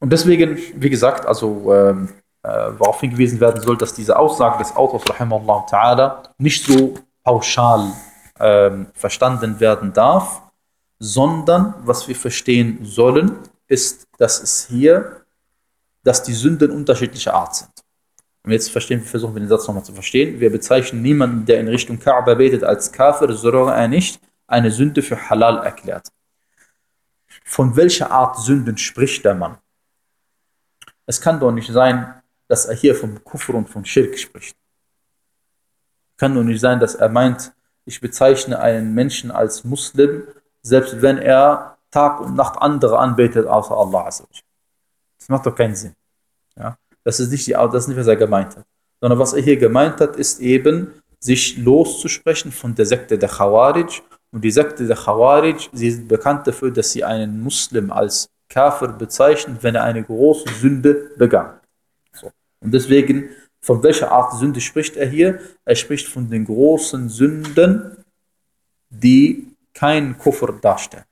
Und deswegen, wie gesagt, also ähm, äh, worauf hingewiesen werden soll, dass diese Aussage des Autors ta'ala nicht so pauschal ähm, verstanden werden darf, sondern was wir verstehen sollen, ist, dass es hier, dass die Sünden unterschiedlicher Art sind. Und jetzt verstehen, versuchen wir den Satz nochmal zu verstehen. Wir bezeichnen niemanden, der in Richtung Kaaba betet, als Kafir, solange er nicht eine Sünde für Halal erklärt. Von welcher Art Sünden spricht der Mann? Es kann doch nicht sein, dass er hier vom Kufr und vom Schirk spricht. Kann doch nicht sein, dass er meint, ich bezeichne einen Menschen als Muslim, selbst wenn er Tag und Nacht andere anbetet außer Allah. Das macht doch keinen Sinn. Ja? Das, ist nicht die, das ist nicht, was er gemeint hat. Sondern was er hier gemeint hat, ist eben, sich loszusprechen von der Sekte der Khawarij. Und die Sekte der Khawarij, sie sind bekannt dafür, dass sie einen Muslim als Kafir bezeichnen, wenn er eine große Sünde begann. So. Und deswegen, von welcher Art Sünde spricht er hier? Er spricht von den großen Sünden, die kein Kufr darstellen.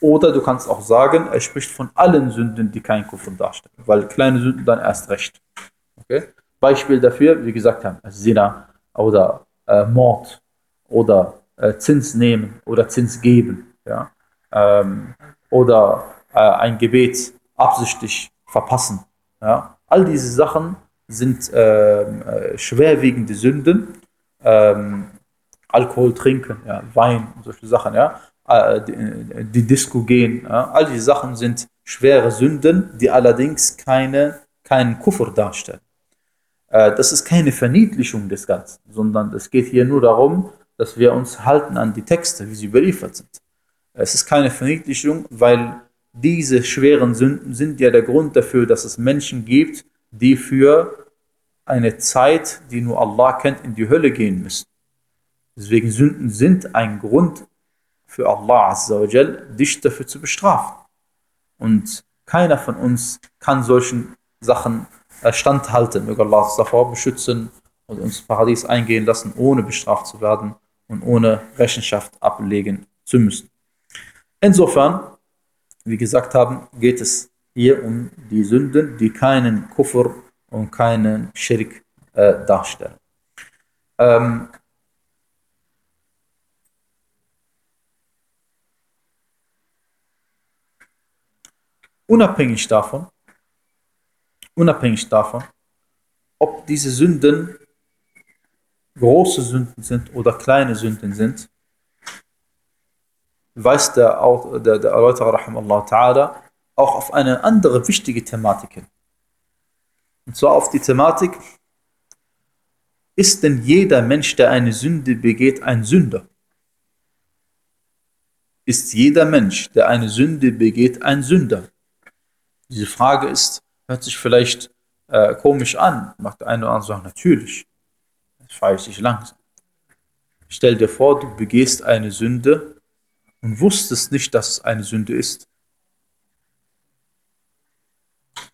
Oder du kannst auch sagen, er spricht von allen Sünden, die kein Kufr darstellen, weil kleine Sünden dann erst recht. Okay? Beispiel dafür, wie gesagt haben, Sina oder äh, Mord oder äh, Zins nehmen oder Zins geben. Ja? Ähm, oder äh, ein Gebet absichtlich verpassen. Ja? All diese Sachen sind ähm, äh, schwerwiegende Sünden, ähm, Alkohol trinken, ja, Wein und solche Sachen, ja, äh, die, die Disco gehen, ja, all diese Sachen sind schwere Sünden, die allerdings keine, keinen Kuffer darstellen. Äh, das ist keine Verniedlichung des Ganzen, sondern es geht hier nur darum, dass wir uns halten an die Texte, wie sie überliefert sind. Es ist keine Verniedlichung, weil diese schweren Sünden sind ja der Grund dafür, dass es Menschen gibt, die für eine Zeit, die nur Allah kennt, in die Hölle gehen müssen. Deswegen Sünden sind ein Grund für Allah Azzawajal, dich dafür zu bestrafen. Und keiner von uns kann solchen Sachen standhalten. Möge Allah davor beschützen und uns Paradies eingehen lassen, ohne bestraft zu werden und ohne Rechenschaft ablegen zu müssen. Insofern, wie gesagt haben, geht es hier um die Sünden, die keinen Kufr und keinen Schirk äh, darstellen. Ähm, unabhängig davon, unabhängig davon, ob diese Sünden große Sünden sind oder kleine Sünden sind, weist der, der, der Erläuterer Rahimallah Ta'ala auch auf eine andere wichtige Thematik hin. Und zwar auf die Thematik, ist denn jeder Mensch, der eine Sünde begeht, ein Sünder? Ist jeder Mensch, der eine Sünde begeht, ein Sünder? Diese Frage ist, hört sich vielleicht äh, komisch an, macht der eine oder andere sagen, natürlich. Das frage ich dich langsam. Stell dir vor, du begehst eine Sünde und wusstest nicht, dass es eine Sünde ist.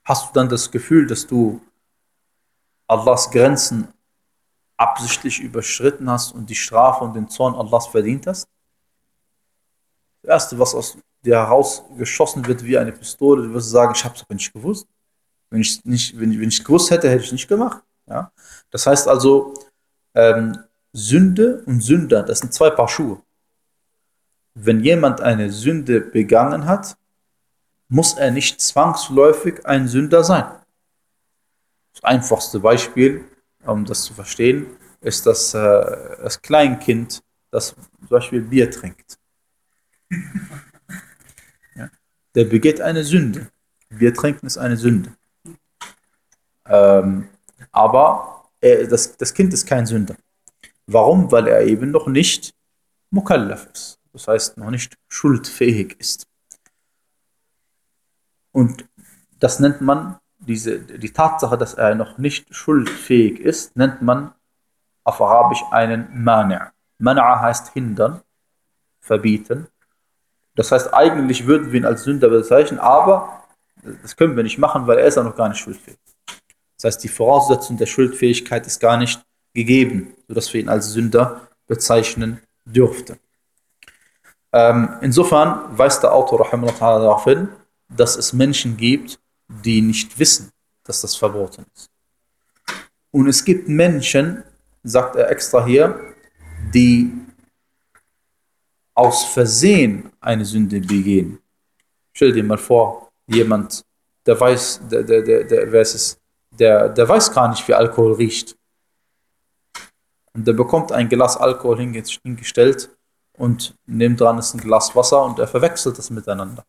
Hast du dann das Gefühl, dass du Allahs Grenzen absichtlich überschritten hast und die Strafe und den Zorn Allahs verdient hast? Das Erste, was aus dir herausgeschossen wird wie eine Pistole, du wirst sagen, ich habe es aber nicht gewusst. Wenn ich nicht, wenn, wenn ich gewusst hätte, hätte ich es nicht gemacht. Ja? Das heißt also, ähm, Sünde und Sünder, das sind zwei Paar Schuhe. Wenn jemand eine Sünde begangen hat, muss er nicht zwangsläufig ein Sünder sein. Das einfachste Beispiel, um das zu verstehen, ist das, äh, das Kleinkind, das zum Beispiel Bier trinkt. Ja. Der begeht eine Sünde. Bier trinken ist eine Sünde. Ähm, aber er, das, das Kind ist kein Sünder. Warum? Weil er eben noch nicht mukallaf ist. Das heißt, noch nicht schuldfähig ist. Und das nennt man, diese, die Tatsache, dass er noch nicht schuldfähig ist, nennt man auf Arabisch einen Mani'. Mana' heißt hindern, verbieten. Das heißt, eigentlich würden wir ihn als Sünder bezeichnen, aber das können wir nicht machen, weil er ist ja noch gar nicht schuldfähig. Das heißt, die Voraussetzung der Schuldfähigkeit ist gar nicht gegeben, sodass wir ihn als Sünder bezeichnen dürften. Ähm, insofern weist der Autor darauf hin, dass es Menschen gibt, die nicht wissen, dass das verboten ist. Und es gibt Menschen, sagt er extra hier, die aus Versehen eine Sünde begehen. Stell dir mal vor, jemand, der weiß, der, der, der, der, wer ist es, der, der weiß gar nicht, wie Alkohol riecht. Und der bekommt ein Glas Alkohol hingestellt und neben dran ist ein Glas Wasser und er verwechselt das miteinander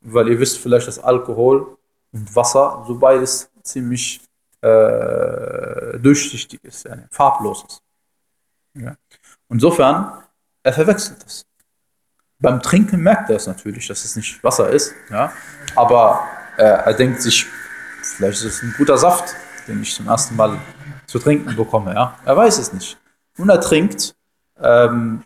weil ihr wisst vielleicht, dass Alkohol und Wasser so beides ziemlich äh, durchsichtig ist, ja, farblos ist. Ja. Insofern, er verwechselt das. Beim Trinken merkt er es natürlich, dass es nicht Wasser ist, ja, aber äh, er denkt sich, vielleicht ist es ein guter Saft, den ich zum ersten Mal zu trinken bekomme. Ja. Er weiß es nicht. Und er trinkt ähm,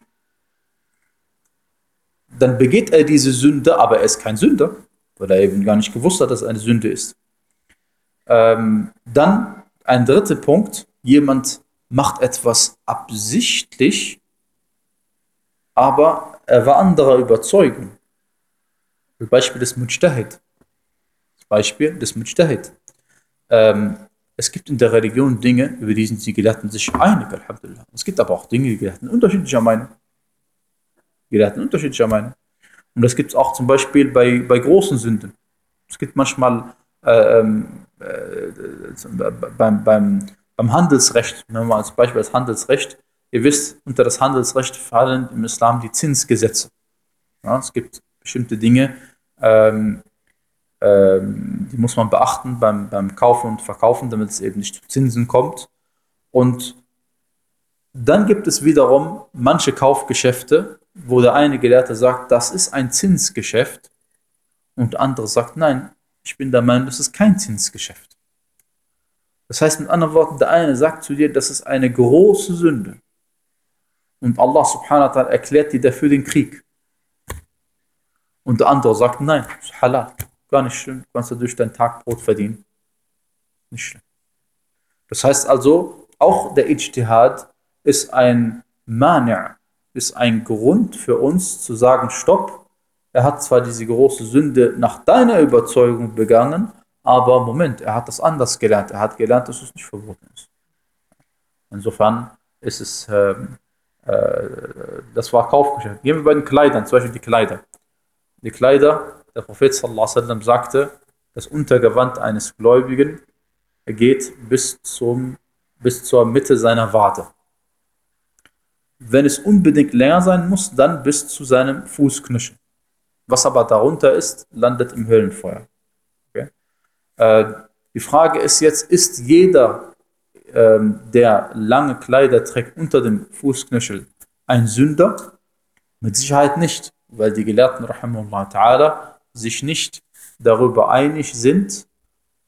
dann begeht er diese Sünde, aber er ist kein Sünder, weil er eben gar nicht gewusst hat, dass es eine Sünde ist. Ähm, dann ein dritter Punkt, jemand macht etwas absichtlich, aber er war anderer Überzeugung. Beispiel des Mujtahid. Beispiel des Mujtahid. Ähm, es gibt in der Religion Dinge, über die sind die Gelehrten sich einig, Alhamdulillah. Es gibt aber auch Dinge, die Gelehrten unterschiedlicher Meinung. Jeder hat eine unterschiedliche Meinung. Und das gibt es auch zum Beispiel bei, bei großen Sünden. Es gibt manchmal äh, ähm, äh, beim, beim, beim Handelsrecht, nehmen wir als Beispiel das Handelsrecht, Ihr wisst, unter das Handelsrecht fallen im Islam die Zinsgesetze. Ja, es gibt bestimmte Dinge, ähm, die muss man beachten beim, beim Kaufen und Verkaufen, damit es eben nicht zu Zinsen kommt. Und dann gibt es wiederum manche Kaufgeschäfte, wo der eine Gelehrte sagt, das ist ein Zinsgeschäft und der andere sagt, nein, ich bin der Meinung, das ist kein Zinsgeschäft. Das heißt mit anderen Worten, der eine sagt zu dir, das ist eine große Sünde. Und Allah subhanahu wa ta'ala erklärt dir dafür den Krieg. Und der andere sagt, nein, halal. Gar nicht schlimm, du kannst dadurch dein Tagbrot verdienen. Nicht schlimm. Das heißt also, auch der Ijtihad ist ein Mani', ist ein Grund für uns zu sagen, stopp, er hat zwar diese große Sünde nach deiner Überzeugung begangen, aber Moment, er hat das anders gelernt. Er hat gelernt, dass es nicht verboten ist. Insofern ist es, äh, äh, das war Kaufgeschäft. Gehen wir bei den Kleidern, zum Beispiel die Kleider. Die Kleider, der Prophet wasallam sagte, das Untergewand eines Gläubigen geht bis, zum, bis zur Mitte seiner Wade. Wenn es unbedingt länger sein muss, dann bis zu seinem Fußknöchel. Was aber darunter ist, landet im Höllenfeuer. Okay? Äh, die Frage ist jetzt, ist jeder, ähm, der lange Kleider trägt unter dem Fußknöchel, ein Sünder? Mit Sicherheit nicht, weil die Gelehrten ta'ala, sich nicht darüber einig sind,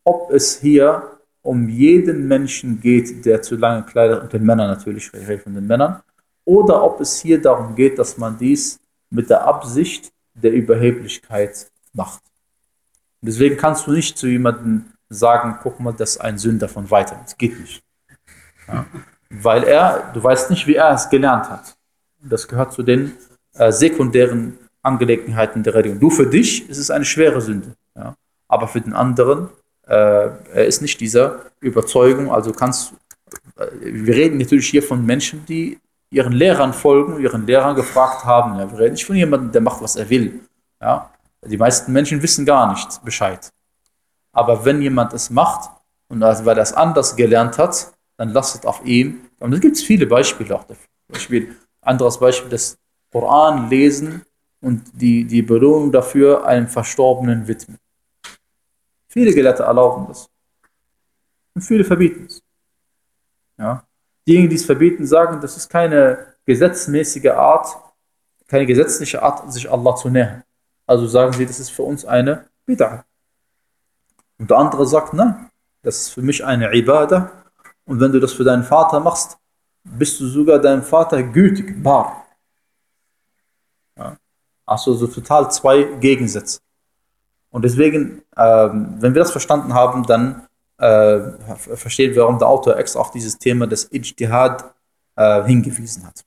ob es hier um jeden Menschen geht, der zu lange Kleider, und den Männern natürlich, ich von den Männern, oder ob es hier darum geht, dass man dies mit der Absicht der Überheblichkeit macht. Deswegen kannst du nicht zu jemandem sagen, guck mal, das ist ein Sünder von weitem. Das geht nicht. Ja. Weil er, du weißt nicht, wie er es gelernt hat. Das gehört zu den äh, sekundären Angelegenheiten der Religion. Du für dich ist es eine schwere Sünde. Ja. Aber für den anderen, äh, er ist nicht dieser Überzeugung. Also kannst, äh, wir reden natürlich hier von Menschen, die ihren Lehrern folgen, ihren Lehrern gefragt haben. Ja, wir reden nicht von jemandem, der macht, was er will. Ja, die meisten Menschen wissen gar nicht Bescheid. Aber wenn jemand es macht und weil er es anders gelernt hat, dann lasst auf ihm. Und da gibt es viele Beispiele auch dafür. Beispiel, anderes Beispiel, das Koran lesen und die, die Belohnung dafür einem Verstorbenen widmen. Viele Gelehrte erlauben das. Und viele verbieten es. Ja. Diejenigen, die es verbieten, sagen, das ist keine gesetzmäßige Art, keine gesetzliche Art, sich Allah zu nähern. Also sagen sie, das ist für uns eine Bid'ah. Und der andere sagt, nein, das ist für mich eine Ibadah. Und wenn du das für deinen Vater machst, bist du sogar deinem Vater gütig, bar. Also so total zwei Gegensätze. Und deswegen, ähm, wenn wir das verstanden haben, dann äh, verstehen, warum der Autor extra auf dieses Thema des Ijtihad äh, hingewiesen hat.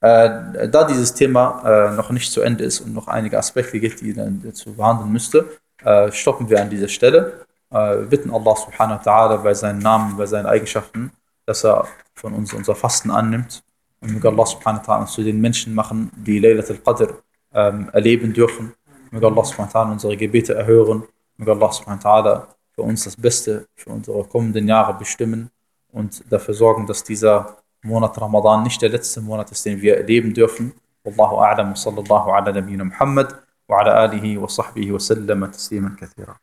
Äh, da dieses Thema äh, noch nicht zu Ende ist und noch einige Aspekte gibt, die dann dazu behandeln müsste, äh, stoppen wir an dieser Stelle. Äh, wir bitten Allah subhanahu wa ta'ala bei seinen Namen, bei seinen Eigenschaften, dass er von uns unser Fasten annimmt und möge Allah subhanahu wa ta'ala zu den Menschen machen, die Laylat al-Qadr ähm, erleben dürfen. Möge Allah subhanahu wa unsere Gebete erhören. Möge Allah subhanahu wa für uns das Beste für unsere kommenden Jahre bestimmen und dafür sorgen, dass dieser Monat Ramadan nicht der letzte Monat ist, den wir erleben dürfen. Wallahu a'lam, sallallahu ala nabiyina Muhammad wa ala alihi wa sahbihi wa sallam tasliman kathira.